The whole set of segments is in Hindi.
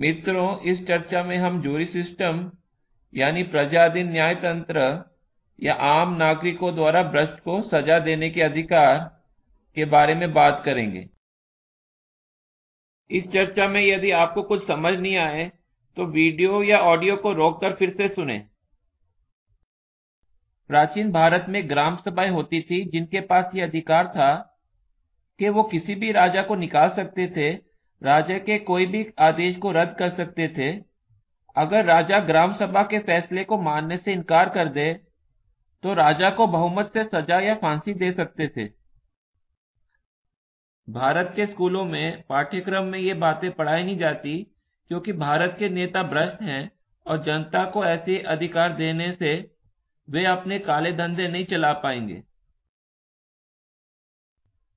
मित्रों, इस चर्चा में हम जूरी सिस्टम यानी प्रजाधीन न्याय तंत्र या आम नागरिकों द्वारा भ्रष्ट को सजा देने के अधिकार के बारे में बात करेंगे। इस चर्चा में यदि आपको कुछ समझ नहीं आए तो वीडियो या ऑडियो को रोककर फिर से सुने। प्राचीन भारत में ग्राम सभाएँ होती थी, जिनके पास ये अधिकार था कि वो किसी भी राजा को निकाल सकते थे राजा के कोई भी आदेश को रद्द कर सकते थे। अगर राजा ग्राम सभा के फैसले को मानने से इनकार कर दे तो राजा को बहुमत से सजा या फांसी दे सकते थे। भारत के स्कूलों में पाठ्यक्रम में ये बातें पढ़ाई नहीं जाती, क्योंकि भारत के नेता भ्रष्ट हैं और जनता को ऐसे अधिकार देने से वे अपने काले धंधे नहीं चला पाएँगे।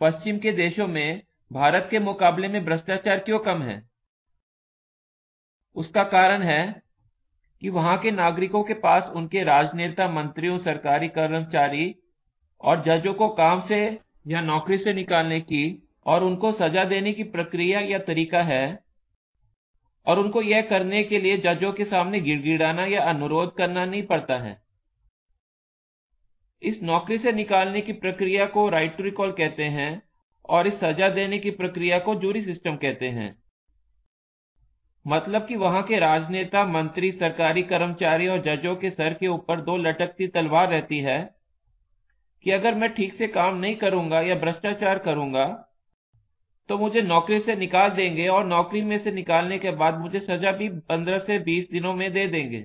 पश्चिम के देशों में भारत के मुकाबले में भ्रष्टाचार क्यों कम है? उसका कारण है कि वहाँ के नागरिकों के पास उनके राजनेता, मंत्रियों, सरकारी कर्मचारी और जजों को काम से या नौकरी से निकालने की और उनको सजा देने की प्रक्रिया या तरीका है और उनको यह करने के लिए जजों के सामने गिड़गिड़ाना या अनुरोध करना नहीं पड़ता है। इस नौकरी से निकालने की प्रक्रिया को राइट टू रिकॉल कहते हैं। और इस सजा देने की प्रक्रिया को जूरी सिस्टम कहते हैं। मतलब कि वहाँ के राजनेता, मंत्री, सरकारी कर्मचारी और जजों के सर के ऊपर दो लटकती तलवार रहती है कि अगर मैं ठीक से काम नहीं करूँगा या भ्रष्टाचार करूँगा तो मुझे नौकरी से निकाल देंगे और नौकरी में से निकालने के बाद मुझे सजा भी 15 से 20 दिनों में दे देंगे।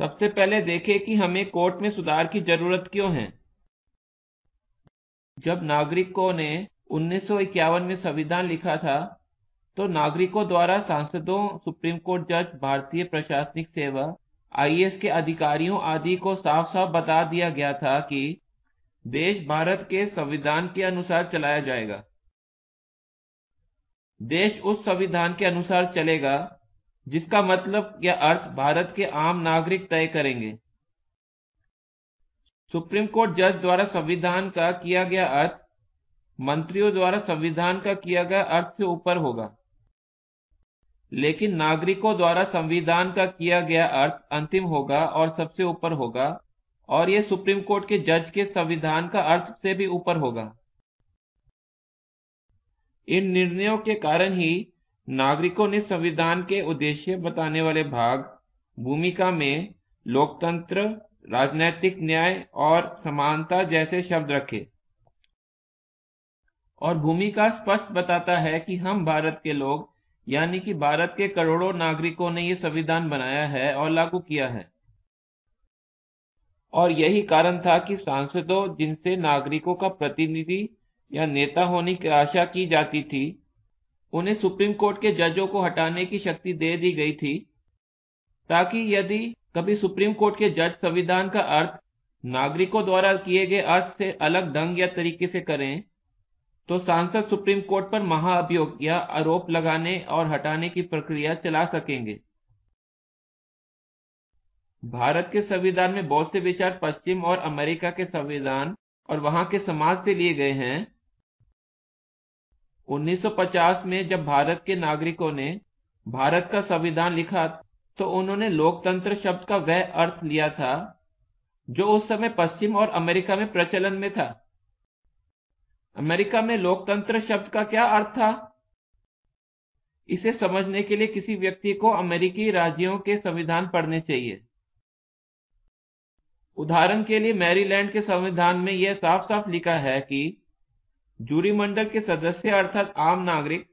सबसे पहले देखें कि हमें कोर्ट में सुधार की ज़रूरत क्यों है। जब नागरिकों ने उन्नीस सौ इक्यावन में संविधान लिखा था तो नागरिकों द्वारा सांसदों, सुप्रीम कोर्ट जज, भारतीय प्रशासनिक सेवा, आईएएस के अधिकारियों आदि को साफ़ साफ़ बता दिया गया था कि देश भारत के संविधान के अनुसार चलाया जाएगा। देश उस संविधान के अनुसार चलेगा, जिसका मतलब या अर्थ भारत के आम नागरिक तय करेंगे। सुप्रीम कोर्ट जज द्वारा संविधान का किया गया अर्थ, मंत्रियों द्वारा संविधान का किया गया अर्थ से ऊपर होगा। लेकिन नागरिकों द्वारा संविधान का किया गया अर्थ अंतिम होगा और सबसे ऊपर होगा, और यह सुप्रीम कोर्ट के जज के संविधान का अर्थ से भी ऊपर होगा। इन निर्णयों के कारण ही नागरिकों ने संविधान के उद्देश्य बताने वाले भाग, भूमिका में लोकतंत्र राजनैतिक न्याय और समानता जैसे शब्द रखे। और भूमिका स्पष्ट बताता है कि हम भारत के लोग, यानी कि भारत के करोड़ों नागरिकों ने यह संविधान बनाया है और लागू किया है। और यही कारण था कि सांसदों, जिनसे नागरिकों का प्रतिनिधि या नेता होने की आशा की जाती थी, उन्हें सुप्रीम कोर्ट के जजों को हटाने की शक्ति दे दी गई थी, ताकि यदि कभी सुप्रीम कोर्ट के जज संविधान का अर्थ नागरिकों द्वारा किए गए अर्थ से अलग ढंग या तरीके से करें तो सांसद सुप्रीम कोर्ट पर महाअभियोग या आरोप लगाने और हटाने की प्रक्रिया चला सकेंगे। भारत के संविधान में बहुत से विचार पश्चिम और अमेरिका के संविधान और वहाँ के समाज से लिए गए हैं। 1950 में जब भारत के नागरिकों ने भारत का संविधान लिखा तो उन्होंने लोकतंत्र शब्द का वह अर्थ लिया था, जो उस समय पश्चिम और अमेरिका में प्रचलन में था। अमेरिका में लोकतंत्र शब्द का क्या अर्थ था? इसे समझने के लिए किसी व्यक्ति को अमेरिकी राज्यों के संविधान पढ़ने चाहिए। उदाहरण के लिए मैरीलैंड के संविधान में यह साफ़ साफ़ लिखा है कि जूरी मंडल के सदस्य अर्थात आम नागरिक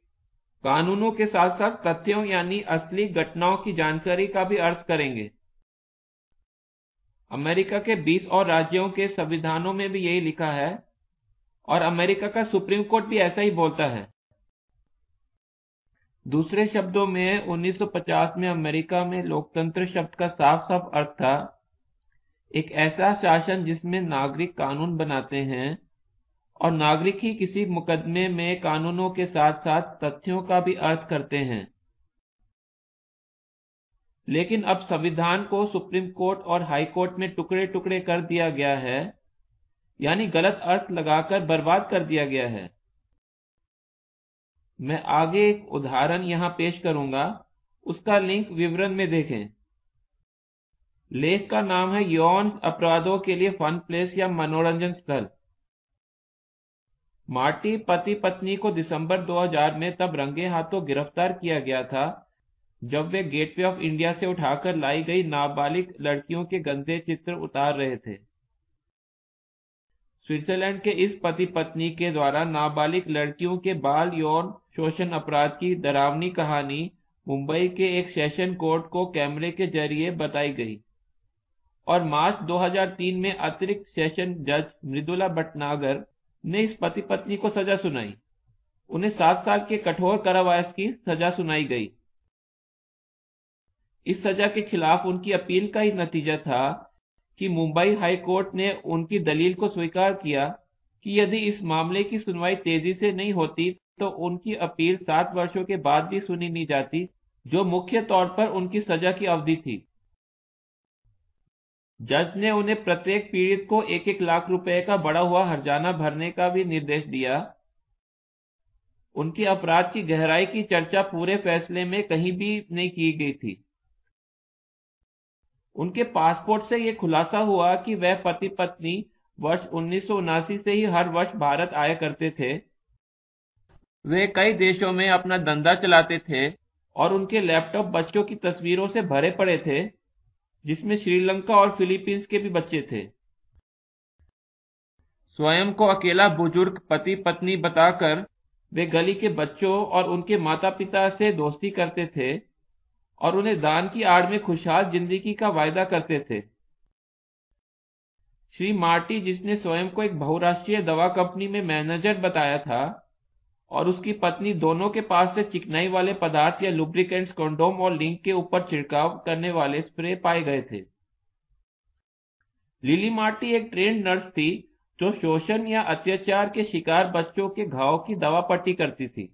कानूनों के साथ साथ तथ्यों यानी असली घटनाओं की जानकारी का भी अर्थ करेंगे। अमेरिका के 20 और राज्यों के संविधानों में भी यही लिखा है और अमेरिका का सुप्रीम कोर्ट भी ऐसा ही बोलता है। दूसरे शब्दों में 1950 में अमेरिका में लोकतंत्र शब्द का साफ़ साफ़ अर्थ था, एक ऐसा शासन जिसमें नागरिक कानून बनाते हैं और नागरिक ही किसी मुकदमे में कानूनों के साथ साथ तथ्यों का भी अर्थ करते हैं। लेकिन अब संविधान को सुप्रीम कोर्ट और हाई कोर्ट में टुकड़े टुकड़े कर दिया गया है, यानी गलत अर्थ लगाकर बर्बाद कर दिया गया है। मैं आगे एक उदाहरण यहाँ पेश करूँगा, उसका लिंक विवरण में देखें। लेख का नाम है यौन अपराधों के लिए फन प्लेस या मनोरंजन स्थल। मार्टी पति पत्नी को दिसंबर 2000 में तब रंगे हाथों गिरफ़्तार किया गया था, जब वे गेटवे ऑफ़ इंडिया से उठाकर लाई गई नाबालिग लड़कियों के गंदे चित्र उतार रहे थे। स्विट्जरलैंड के इस पति पत्नी के द्वारा नाबालिग लड़कियों के बाल, यौन, शोषण अपराध की डरावनी कहानी मुंबई के एक सेशन कोर्ट को कैमरे के ज़रिए बताई गई और मार्च 2003 में अतिरिक्त सेशन जज मृदुला भटनागर ने इस पति पत्नी को सजा सुनाई। उन्हें सात साल के कठोर कारावास की सजा सुनाई गई। इस सजा के खिलाफ उनकी अपील का ही नतीजा था कि मुंबई हाई कोर्ट ने उनकी दलील को स्वीकार किया कि यदि इस मामले की सुनवाई तेज़ी से नहीं होती तो उनकी अपील सात वर्षों के बाद भी सुनी नहीं जाती, जो मुख्य तौर पर उनकी सजा की अवधि थी। जज ने उन्हें प्रत्येक पीड़ित को एक एक लाख रुपए का बड़ा हुआ हर्जाना भरने का भी निर्देश दिया। उनके अपराध की गहराई की चर्चा पूरे फैसले में कहीं भी नहीं की गई थी। उनके पासपोर्ट से यह खुलासा हुआ कि वह पति पत्नी वर्ष उन्नीस सौ उनासी से ही हर वर्ष भारत आया करते थे। वे कई देशों में अपना धंधा चलाते थे और उनके लैपटॉप बच्चों की तस्वीरों से भरे पड़े थे। जिसमें श्रीलंका और फिलीपींस के भी बच्चे थे। स्वयं को अकेला बुज़ुर्ग पति पत्नी बताकर वे गली के बच्चों और उनके माता पिता से दोस्ती करते थे और उन्हें दान की आड़ में खुशहाल ज़िंदगी का वायदा करते थे। श्री मार्टी, जिसने स्वयं को एक बहुराष्ट्रीय दवा कंपनी में मैनेजर बताया था और उसकी पत्नी दोनों के पास से चिकनाई वाले पदार्थ या लुब्रिकेंट्स कंडोम और लिंक के ऊपर छिड़काव करने वाले स्प्रे पाए गए थे। लिली मार्टी एक ट्रेंड नर्स थी, जो शोषण या अत्याचार के शिकार बच्चों के घाव की दवा पट्टी करती थी।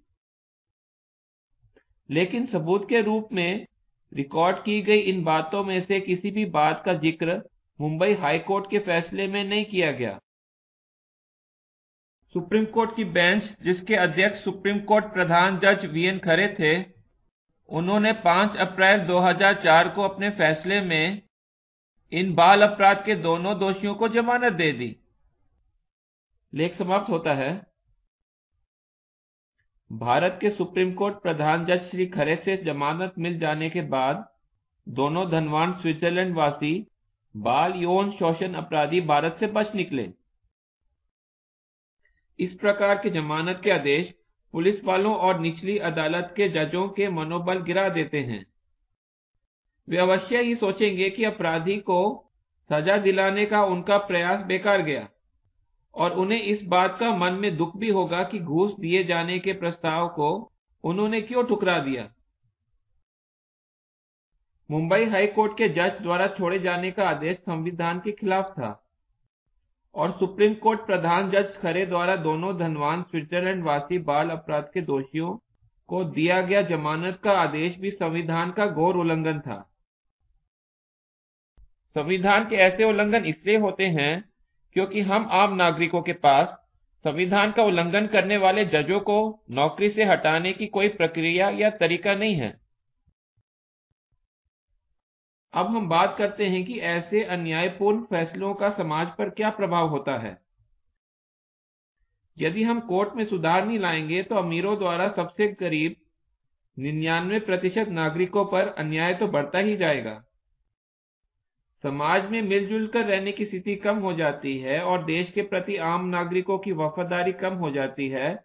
लेकिन सबूत के रूप में रिकॉर्ड की गई इन बातों में से किसी भी बात का ज़िक्र मुंबई हाई कोर्ट के फैसले में नहीं किया गया। सुप्रीम कोर्ट की बेंच जिसके अध्यक्ष सुप्रीम कोर्ट प्रधान जज वी एन खरे थे, उन्होंने 5 अप्रैल 2004 को अपने फैसले में इन बाल अपराध के दोनों दोषियों को जमानत दे दी। लेख समाप्त होता है। भारत के सुप्रीम कोर्ट प्रधान जज श्री खरे से जमानत मिल जाने के बाद दोनों धनवान स्विट्जरलैंड वासी बाल यौन शोषण अपराधी भारत से बच निकले। इस प्रकार के जमानत के आदेश पुलिस वालों और निचली अदालत के जजों के मनोबल गिरा देते हैं। वे अवश्य ही सोचेंगे कि अपराधी को सजा दिलाने का उनका प्रयास बेकार गया और उन्हें इस बात का मन में दुख भी होगा कि घूस दिए जाने के प्रस्ताव को उन्होंने क्यों ठुकरा दिया। मुंबई हाई कोर्ट के जज द्वारा छोड़े जाने का आदेश संविधान के खिलाफ था। और सुप्रीम कोर्ट प्रधान जज खरे द्वारा दोनों धनवान स्विट्जरलैंड वासी बाल अपराध के दोषियों को दिया गया जमानत का आदेश भी संविधान का घोर उल्लंघन था। संविधान के ऐसे उल्लंघन इसलिए होते हैं क्योंकि हम आम नागरिकों के पास संविधान का उल्लंघन करने वाले जजों को नौकरी से हटाने की कोई प्रक्रिया या तरीका नहीं है। अब हम बात करते हैं कि ऐसे अन्यायपूर्ण फैसलों का समाज पर क्या प्रभाव होता है। यदि हम कोर्ट में सुधार नहीं लाएँगे तो अमीरों द्वारा सबसे करीब निन्यानवे प्रतिशत नागरिकों पर अन्याय तो बढ़ता ही जाएगा। समाज में मिलजुल कर रहने की स्थिति कम हो जाती है और देश के प्रति आम नागरिकों की वफादारी कम हो जाती है,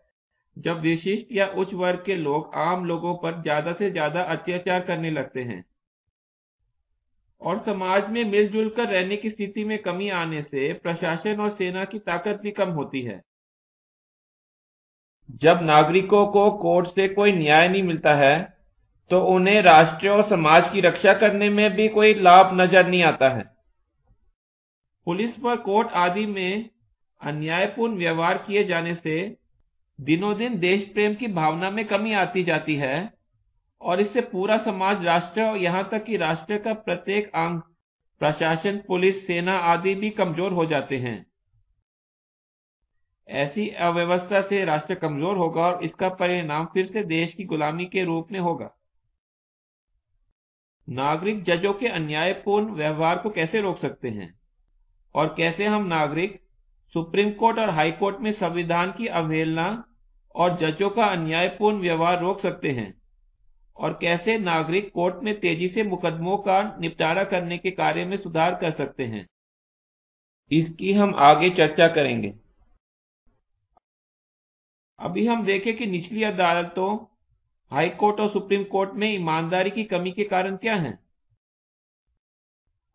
जब विशिष्ट या उच्च वर्ग के लोग आम लोगों पर ज़्यादा से ज़्यादा अत्याचार करने लगते हैं। और समाज में मिलजुल कर रहने की स्थिति में कमी आने से प्रशासन और सेना की ताकत भी कम होती है। जब नागरिकों को कोर्ट से कोई न्याय नहीं मिलता है तो उन्हें राष्ट्र और समाज की रक्षा करने में भी कोई लाभ नज़र नहीं आता है। पुलिस पर कोर्ट आदि में अन्यायपूर्ण व्यवहार किए जाने से दिनों दिन देश प्रेम की भावना में कमी आती जाती है। और इससे पूरा समाज, राष्ट्र और यहाँ तक कि राष्ट्र का प्रत्येक अंग, प्रशासन, पुलिस, सेना आदि भी कमज़ोर हो जाते हैं। ऐसी अव्यवस्था से राष्ट्र कमज़ोर होगा और इसका परिणाम फिर से देश की गुलामी के रूप में होगा। नागरिक जजों के अन्यायपूर्ण व्यवहार को कैसे रोक सकते हैं? और कैसे हम नागरिक, सुप्रीम कोर्ट और हाई कोर्ट में संविधान की अवहेलना और जजों का अन्यायपूर्ण व्यवहार रोक सकते हैं? और कैसे नागरिक कोर्ट में तेज़ी से मुकदमों का निपटारा करने के कार्य में सुधार कर सकते हैं। इसकी हम आगे चर्चा करेंगे। अभी हम देखें कि निचली अदालतों, हाई कोर्ट और सुप्रीम कोर्ट में ईमानदारी की कमी के कारण क्या हैं।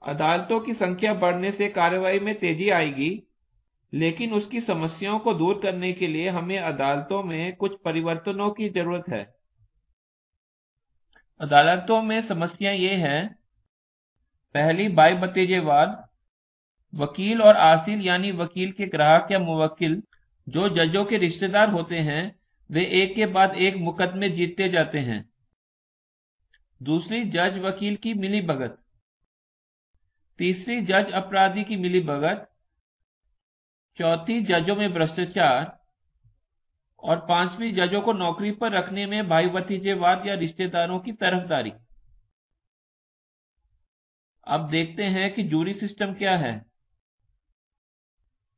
अदालतों की संख्या बढ़ने से कार्रवाई में तेज़ी आएगी, लेकिन उसकी समस्याओं को दूर करने के लिए हमें अदालतों में कुछ परिवर्तनों की ज़रूरत है। अदालतों में समस्या ये है। पहली, बाई भतीजेवाद वकील और आसिल यानी वकील के ग्राहक या मुवक्किल, जो जजों के रिश्तेदार होते हैं, वे एक के बाद एक मुकदमे जीतते जाते हैं। दूसरी, जज वकील की मिली भगत तीसरी, जज अपराधी की मिली भगत चौथी, जजों में भ्रष्टाचार। और पांचवी जजों को नौकरी पर रखने में भाई भतीजेवाद या रिश्तेदारों की तरफदारी। अब देखते हैं कि जूरी सिस्टम क्या है।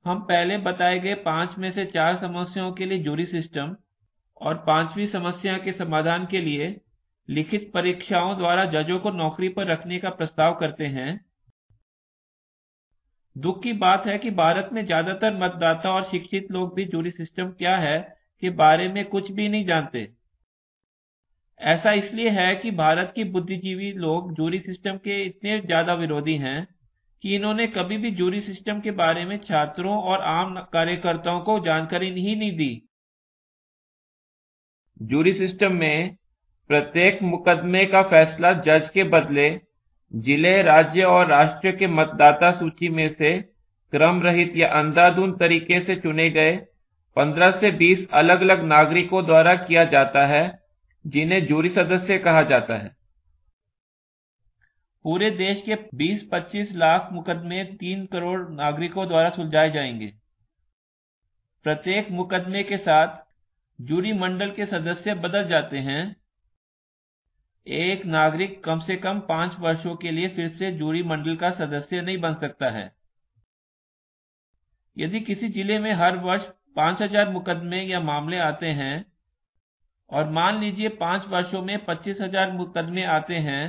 हम पहले बताए गए पाँच में से चार समस्याओं के लिए जूरी सिस्टम और पांचवी समस्या के समाधान के लिए लिखित परीक्षाओं द्वारा जजों को नौकरी पर रखने का प्रस्ताव करते हैं। दुख की बात है कि भारत में ज़्यादातर मतदाता और शिक्षित लोग भी जूरी सिस्टम क्या है के बारे में कुछ भी नहीं जानते। ऐसा इसलिए है कि भारत की बुद्धिजीवी लोग जूरी सिस्टम के इतने ज़्यादा विरोधी हैं कि इन्होंने कभी भी जूरी सिस्टम के बारे में छात्रों और आम कार्यकर्ताओं को जानकारी ही नहीं दी। जूरी सिस्टम में प्रत्येक मुकदमे का फैसला जज के बदले ज़िले, राज्य और राष्ट्र के मतदाता सूची में से क्रम रहित या अंधाधुंध तरीके से चुने गए 15 से 20 अलग अलग नागरिकों द्वारा किया जाता है, जिन्हें जूरी सदस्य कहा जाता है। पूरे देश के 20-25 लाख मुकदमे 3 करोड़ नागरिकों द्वारा सुलझाए जाएँगे। प्रत्येक मुकदमे के साथ जूरी मंडल के सदस्य बदल जाते हैं। एक नागरिक कम से कम पाँच वर्षों के लिए फिर से जूरी मंडल का सदस्य नहीं बन सकता है। यदि किसी ज़िले में हर वर्ष पाँच हज़ार मुकदमे या मामले आते हैं और मान लीजिए पाँच वर्षों में पच्चीस हज़ार मुकदमे आते हैं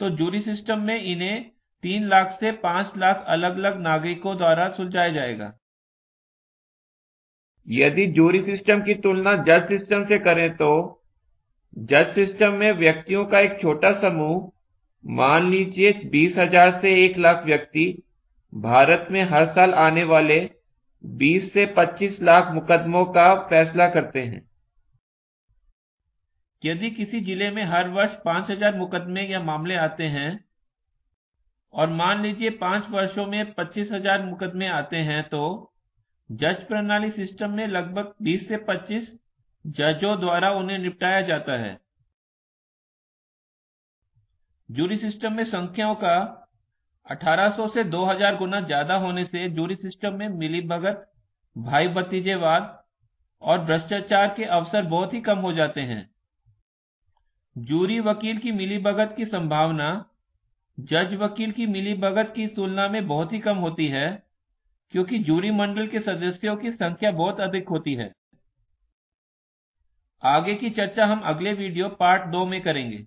तो जूरी सिस्टम में इन्हें तीन लाख से पाँच लाख अलग अलग नागरिकों द्वारा सुलझाया जाएगा। यदि जूरी सिस्टम की तुलना जज सिस्टम से करें तो जज सिस्टम में व्यक्तियों का एक छोटा समूह, मान लीजिए बीस हज़ार से एक लाख व्यक्ति, भारत में हर साल आने वाले 20 से 25 लाख मुकदमों का फैसला करते हैं। यदि किसी ज़िले में हर वर्ष 5000 मुकदमे या मामले आते हैं और मान लीजिए पाँच वर्षों में 25000 मुकदमे आते हैं तो जज प्रणाली सिस्टम में लगभग 20 से 25 जजों द्वारा उन्हें निपटाया जाता है। जूरी सिस्टम में संख्याओं का 1800 से 2000 गुना ज़्यादा होने से जूरी सिस्टम में मिली भगत, भाई भतीजेवाद और भ्रष्टाचार के अवसर बहुत ही कम हो जाते हैं। जूरी वकील की मिली भगत की संभावना जज वकील की मिली भगत की तुलना में बहुत ही कम होती है, क्योंकि जूरी मंडल के सदस्यों की संख्या बहुत अधिक होती है। आगे की चर्चा हम अगले वीडियो पार्ट दो में करेंगे।